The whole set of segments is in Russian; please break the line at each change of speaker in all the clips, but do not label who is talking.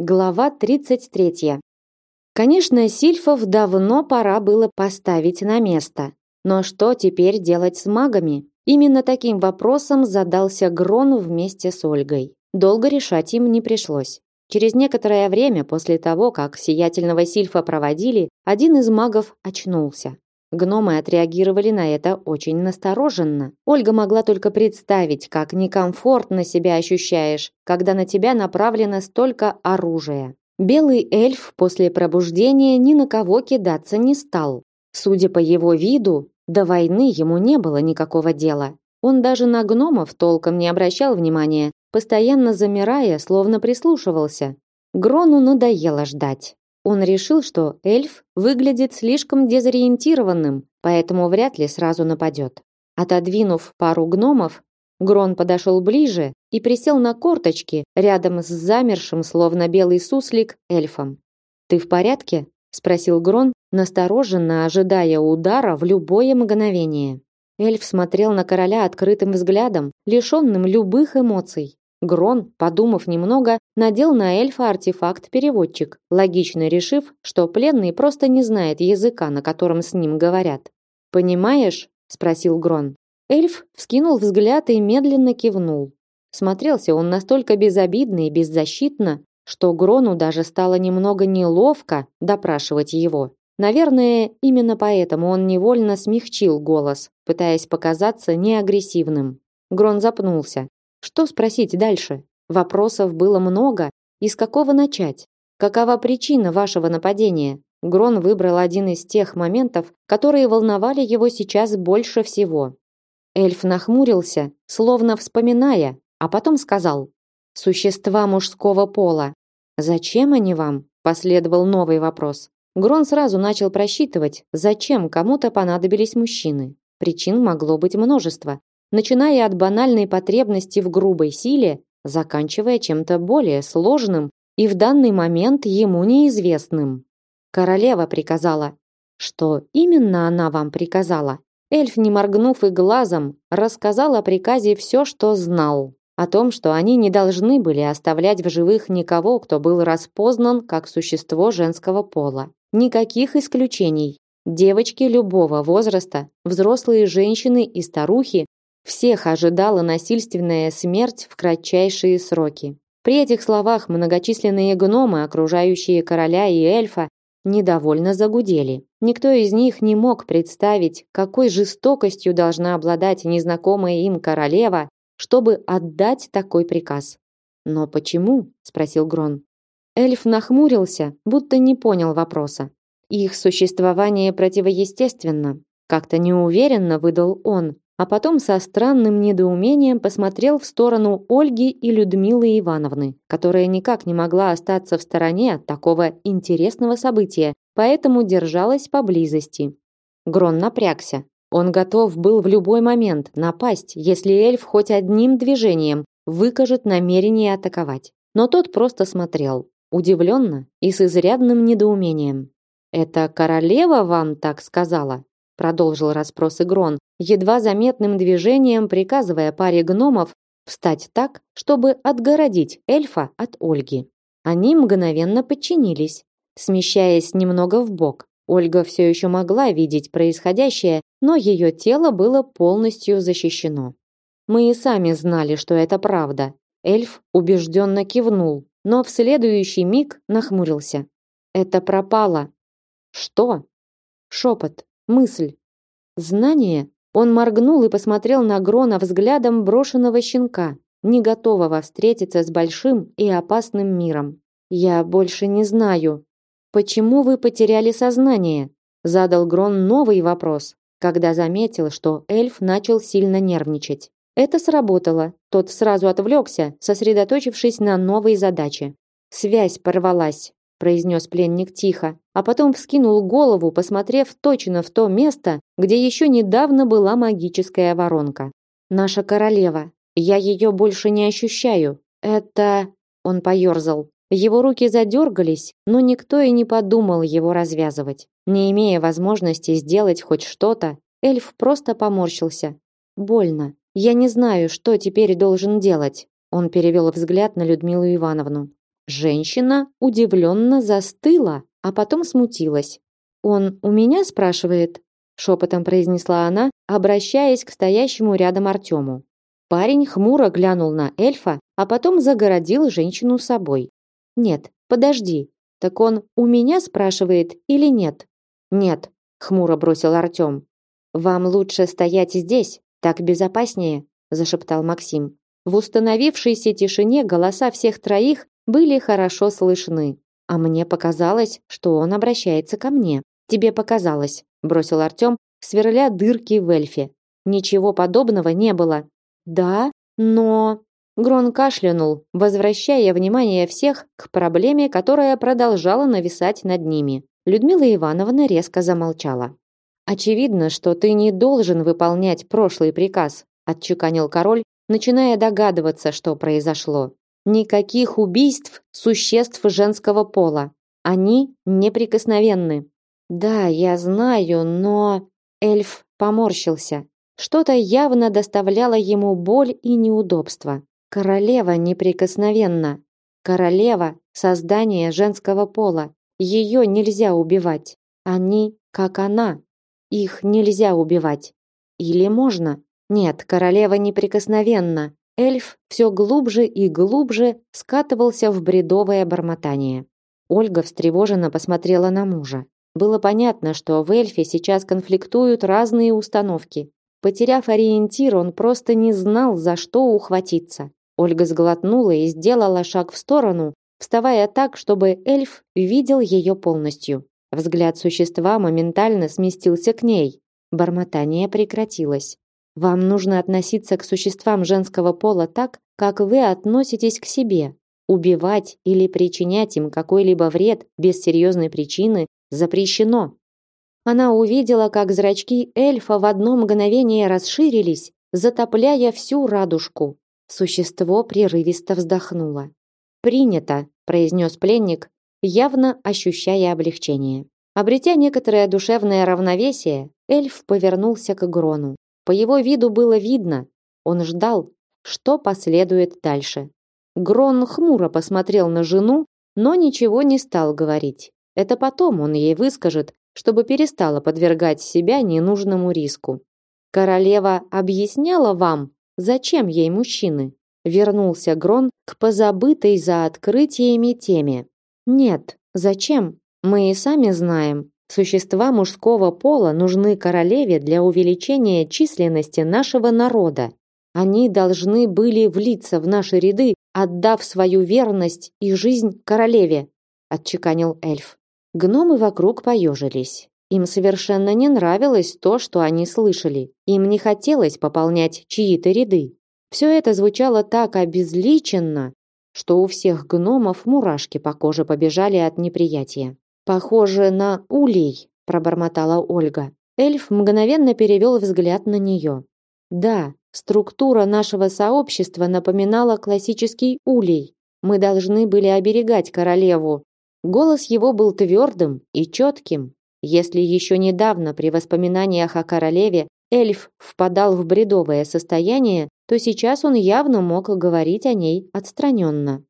Глава 33. Конечно, сильфов давно пора было поставить на место. Но что теперь делать с магами? Именно таким вопросом задался Грон вместе с Ольгой. Долго решать им не пришлось. Через некоторое время после того, как сиятельного сильфа проводили, один из магов очнулся. Гномы отреагировали на это очень настороженно. Ольга могла только представить, как некомфортно себя ощущаешь, когда на тебя направлено столько оружия. Белый эльф после пробуждения ни на кого кидаться не стал. Судя по его виду, до войны ему не было никакого дела. Он даже на гномов толком не обращал внимания, постоянно замирая, словно прислушивался. Грону надоело ждать. Он решил, что эльф выглядит слишком дезориентированным, поэтому вряд ли сразу нападет. Отодвинув пару гномов, Грон подошел ближе и присел на корточки рядом с замершим, словно белый суслик, эльфом. «Ты в порядке?» – спросил Грон, настороженно ожидая удара в любое мгновение. Эльф смотрел на короля открытым взглядом, лишенным любых эмоций. Грон, подумав немного, надел на эльфа артефакт-переводчик, логично решив, что пленный просто не знает языка, на котором с ним говорят. «Понимаешь?» – спросил Грон. Эльф вскинул взгляд и медленно кивнул. Смотрелся он настолько безобидно и беззащитно, что Грону даже стало немного неловко допрашивать его. Наверное, именно поэтому он невольно смягчил голос, пытаясь показаться неагрессивным. Грон запнулся. Что спросить дальше? Вопросов было много, и с какого начать? Какова причина вашего нападения? Грон выбрал один из тех моментов, которые волновали его сейчас больше всего. Эльф нахмурился, словно вспоминая, а потом сказал: "Существа мужского пола. Зачем они вам?" Последовал новый вопрос. Грон сразу начал просчитывать, зачем кому-то понадобились мужчины. Причин могло быть множество, начиная от банальной потребности в грубой силе, заканчивая чем-то более сложным и в данный момент ему неизвестным. Королева приказала. Что именно она вам приказала? Эльф, не моргнув и глазом, рассказал о приказе все, что знал. О том, что они не должны были оставлять в живых никого, кто был распознан как существо женского пола. Никаких исключений. Девочки любого возраста, взрослые женщины и старухи всех ожидала насильственная смерть в кратчайшие сроки. При этих словах многочисленные гномы, окружающие короля и эльфа, недовольно загудели. Никто из них не мог представить, какой жестокостью должна обладать незнакомая им королева, чтобы отдать такой приказ. «Но почему?» – спросил Грон. Эльф нахмурился, будто не понял вопроса. Их существование противоестественно. Как-то неуверенно выдал он, а потом со странным недоумением посмотрел в сторону Ольги и Людмилы Ивановны, которая никак не могла остаться в стороне от такого интересного события, поэтому держалась поблизости. Грон напрягся. Он готов был в любой момент напасть, если эльф хоть одним движением выкажет намерение атаковать. Но тот просто смотрел, удивленно и с изрядным недоумением. «Это королева вам так сказала?» Продолжил расспрос Игрон, едва заметным движением приказывая паре гномов встать так, чтобы отгородить эльфа от Ольги. Они мгновенно подчинились, смещаясь немного в бок. Ольга все еще могла видеть происходящее, но ее тело было полностью защищено. Мы и сами знали, что это правда. Эльф убежденно кивнул, но в следующий миг нахмурился. Это пропало. Что? Шепот. Мысль. Знание. Он моргнул и посмотрел на Грона взглядом брошенного щенка, не готового встретиться с большим и опасным миром. Я больше не знаю. Почему вы потеряли сознание? Задал Грон новый вопрос, когда заметил, что эльф начал сильно нервничать. Это сработало. Тот сразу отвлекся, сосредоточившись на новой задаче. Связь порвалась произнес пленник тихо, а потом вскинул голову, посмотрев точно в то место, где еще недавно была магическая воронка. Наша королева. Я ее больше не ощущаю. Это он поерзал. Его руки задергались, но никто и не подумал его развязывать. Не имея возможности сделать хоть что-то, эльф просто поморщился. Больно. Я не знаю, что теперь должен делать. Он перевел взгляд на Людмилу Ивановну. Женщина удивленно застыла, а потом смутилась. Он у меня спрашивает, шепотом произнесла она, обращаясь к стоящему рядом Артему. Парень хмуро глянул на эльфа, а потом загородил женщину собой. Нет, подожди. Так он у меня спрашивает или нет? Нет, хмуро бросил Артем. Вам лучше стоять здесь, так безопаснее, зашептал Максим. В установившейся тишине голоса всех троих были хорошо слышны, а мне показалось, что он обращается ко мне. Тебе показалось, бросил Артём, сверля дырки в эльфе. Ничего подобного не было. Да, но Грон кашлянул, возвращая внимание всех к проблеме, которая продолжала нависать над ними. Людмила Ивановна резко замолчала. Очевидно, что ты не должен выполнять прошлый приказ, отчеканил король, начиная догадываться, что произошло. Никаких убийств существ женского пола. Они неприкосновенны. Да, я знаю, но эльф поморщился. Что-то явно доставляло ему боль и неудобство. Королева неприкосновенна. Королева создание женского пола. Ее нельзя убивать. Они как она. Их нельзя убивать. Или можно? Нет, королева неприкосновенна. Эльф все глубже и глубже скатывался в бредовое бормотание. Ольга встревоженно посмотрела на мужа. Было понятно, что в эльфе сейчас конфликтуют разные установки. Потеряв ориентир, он просто не знал, за что ухватиться. Ольга сглотнула и сделала шаг в сторону, вставая так, чтобы эльф видел ее полностью. Взгляд существа моментально сместился к ней. Бормотание прекратилось. Вам нужно относиться к существам женского пола так, как вы относитесь к себе. Убивать или причинять им какой-либо вред без серьезной причины запрещено. Она увидела, как зрачки эльфа в одно мгновение расширились, затопляя всю радужку. Существо прерывисто вздохнуло. «Принято», – произнес пленник, явно ощущая облегчение. Обретя некоторое душевное равновесие, эльф повернулся к Грону. По его виду было видно, он ждал, что последует дальше. Грон хмуро посмотрел на жену, но ничего не стал говорить. Это потом он ей выскажет, чтобы перестала подвергать себя ненужному риску. Королева объясняла вам, зачем ей мужчины. Вернулся Грон к позабытой за открытиями теме. Нет, зачем? Мы и сами знаем. Существа мужского пола нужны королеве для увеличения численности нашего народа. Они должны были влиться в наши ряды, отдав свою верность и жизнь королеве, отчеканил эльф. Гномы вокруг поежились. Им совершенно не нравилось то, что они слышали. Им не хотелось пополнять чьи-то ряды. Все это звучало так обезличенно, что у всех гномов мурашки по коже побежали от неприятия. Похоже на улей, пробормотала Ольга. Эльф мгновенно перевел взгляд на нее. Да, структура нашего сообщества напоминала классический улей. Мы должны были оберегать королеву. Голос его был твердым и четким. Если еще недавно при воспоминаниях о королеве эльф впадал в бредовое состояние, то сейчас он явно мог говорить о ней отстраненно.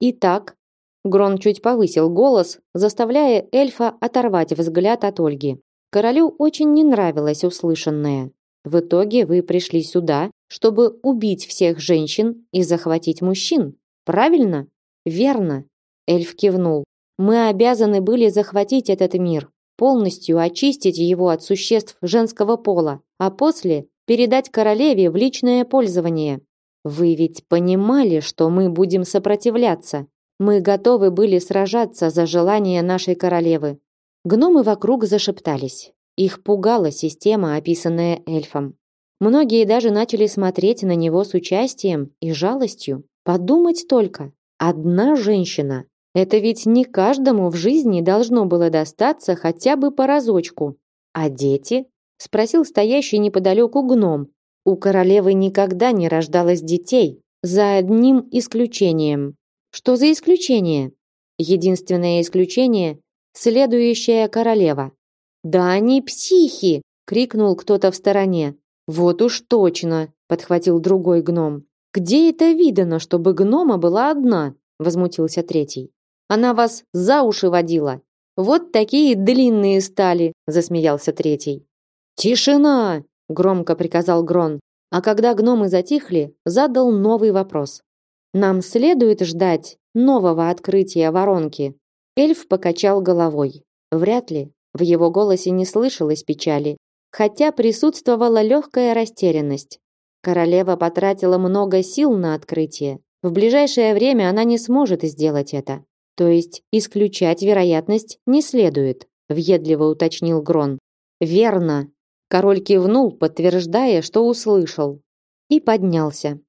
Итак, Грон чуть повысил голос, заставляя эльфа оторвать взгляд от Ольги. Королю очень не нравилось услышанное. В итоге вы пришли сюда, чтобы убить всех женщин и захватить мужчин. Правильно? Верно. Эльф кивнул. Мы обязаны были захватить этот мир, полностью очистить его от существ женского пола, а после передать королеве в личное пользование. Вы ведь понимали, что мы будем сопротивляться. Мы готовы были сражаться за желание нашей королевы. Гномы вокруг зашептались. Их пугала система, описанная эльфом. Многие даже начали смотреть на него с участием и жалостью. Подумать только, одна женщина. Это ведь не каждому в жизни должно было достаться хотя бы по разочку. А дети? спросил стоящий неподалеку гном. У королевы никогда не рождалось детей, за одним исключением. Что за исключение? Единственное исключение следующая королева. Да они психи, крикнул кто-то в стороне. Вот уж точно, подхватил другой гном. Где это видано, чтобы гнома была одна? возмутился третий. Она вас за уши водила. Вот такие длинные стали, засмеялся третий. Тишина, громко приказал Грон. А когда гномы затихли, задал новый вопрос. Нам следует ждать нового открытия воронки. Эльф покачал головой. Вряд ли. В его голосе не слышалось печали, хотя присутствовала легкая растерянность. Королева потратила много сил на открытие. В ближайшее время она не сможет сделать это. То есть исключать вероятность не следует, въедливо уточнил Грон. Верно. Король кивнул, подтверждая, что услышал, и поднялся.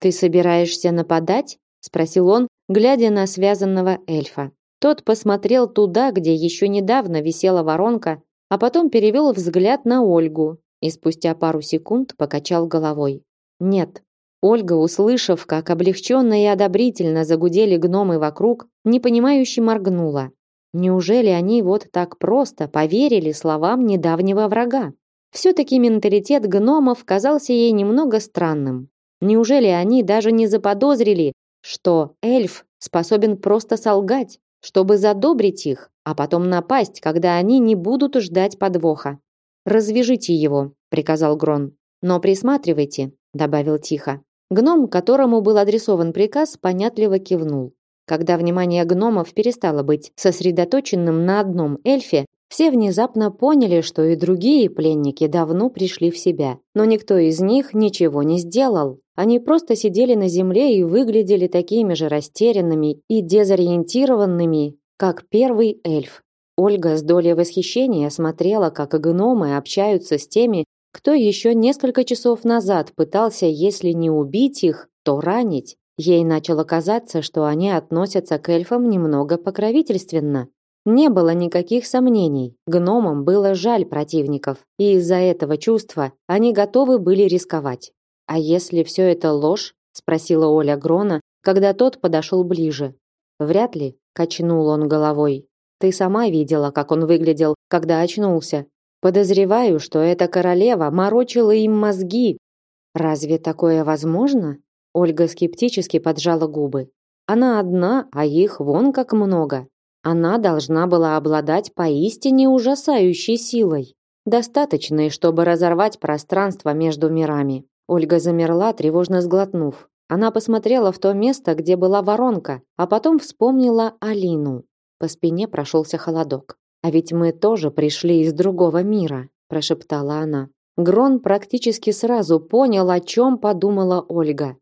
Ты собираешься нападать? спросил он, глядя на связанного эльфа. Тот посмотрел туда, где еще недавно висела воронка, а потом перевел взгляд на Ольгу и спустя пару секунд покачал головой. Нет. Ольга, услышав, как облегченно и одобрительно загудели гномы вокруг, непонимающе моргнула. Неужели они вот так просто поверили словам недавнего врага? Все-таки менталитет гномов казался ей немного странным. Неужели они даже не заподозрили, что эльф способен просто солгать, чтобы задобрить их, а потом напасть, когда они не будут ждать подвоха. Развяжите его, приказал Грон. Но присматривайте, добавил тихо. Гном, которому был адресован приказ, понятливо кивнул. Когда внимание гномов перестало быть сосредоточенным на одном эльфе, все внезапно поняли, что и другие пленники давно пришли в себя, но никто из них ничего не сделал. Они просто сидели на земле и выглядели такими же растерянными и дезориентированными, как первый эльф. Ольга с долей восхищения смотрела, как гномы общаются с теми, кто еще несколько часов назад пытался, если не убить их, то ранить. Ей начало казаться, что они относятся к эльфам немного покровительственно. Не было никаких сомнений. Гномам было жаль противников, и из-за этого чувства они готовы были рисковать. А если все это ложь? спросила Оля Грона, когда тот подошел ближе. Вряд ли, качнул он головой. Ты сама видела, как он выглядел, когда очнулся. Подозреваю, что эта королева морочила им мозги. Разве такое возможно? Ольга скептически поджала губы. Она одна, а их вон как много. Она должна была обладать поистине ужасающей силой, достаточной, чтобы разорвать пространство между мирами. Ольга замерла, тревожно сглотнув. Она посмотрела в то место, где была воронка, а потом вспомнила Алину. По спине прошелся холодок. А ведь мы тоже пришли из другого мира, прошептала она. Грон практически сразу понял, о чем подумала Ольга.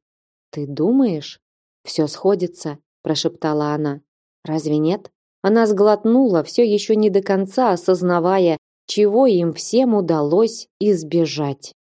Ты думаешь? Все сходится, прошептала она. Разве нет? Она сглотнула, все еще не до конца осознавая, чего им всем удалось избежать.